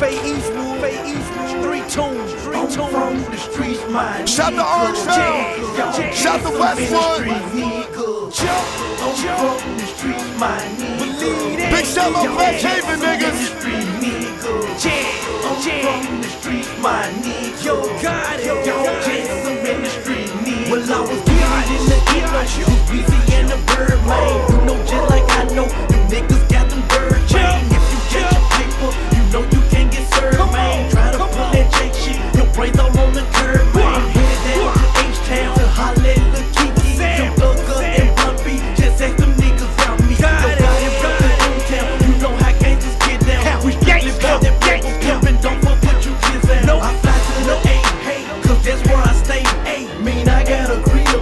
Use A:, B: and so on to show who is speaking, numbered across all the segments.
A: Faye Eastwood, Faye Eastwood, three tunes, three tunes.
B: from the streets, my Shout to Orange Town, shout. To Westwood. I'm from the streets, my nigga. Big shout out West Haven, niggas. I'm from the streets, my nigga. Yo, God, yo, God, I'm. Well, I was behind in the ear,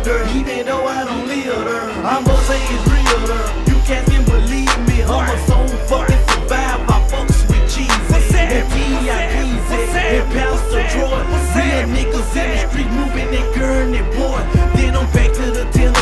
B: even though I don't live her. I'm gonna say it's real her. You can't even believe me. I'm a soul fucking survive. I fucks with Jesus. And P.I.P.Z. And Pastor Troy. Real niggas in the street moving that girl and boy. Then I'm back to the 10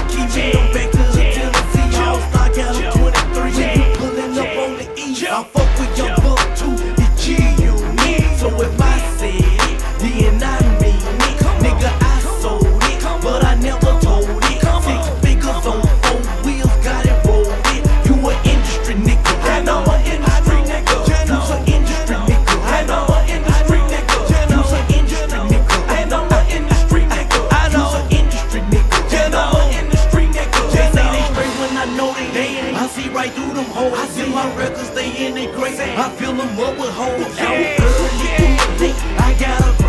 B: right through them hoes. I see my records, they in they great. I fill them up with hoes. Out early through the late, I got a